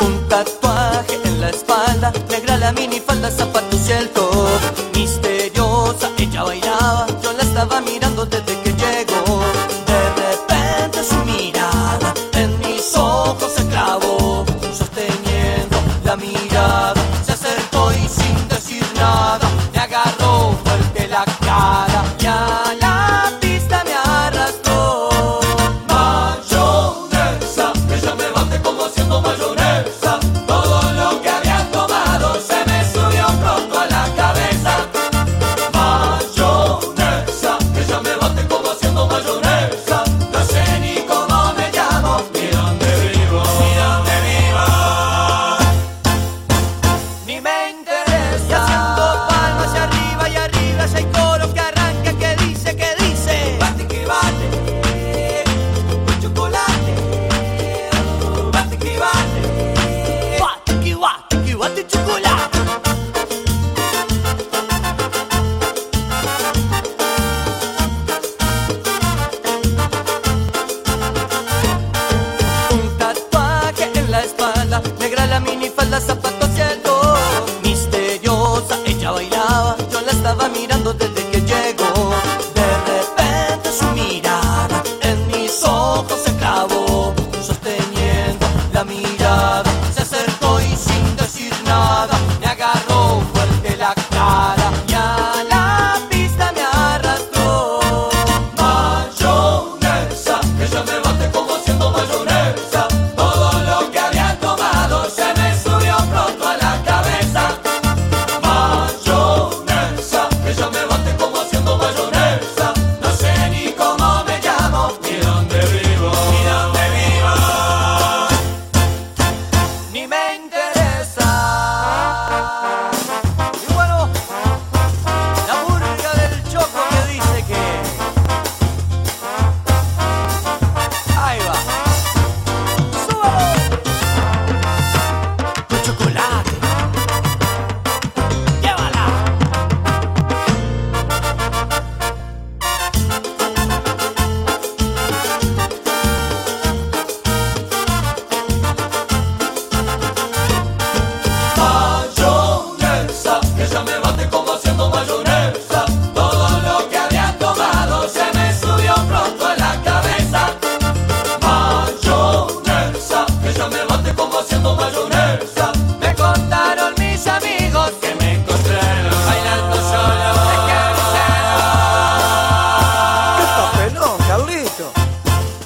Un tatuaje en la espalda, negra la minifalda, zapatos y el. Misteriosa, ella bailaba, yo la estaba mirando desde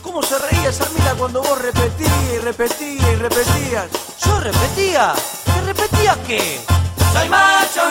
¿Cómo se reía esa mina cuando vos repetías y repetías y repetías? Yo repetía. ¿Qué repetía qué? Soy macho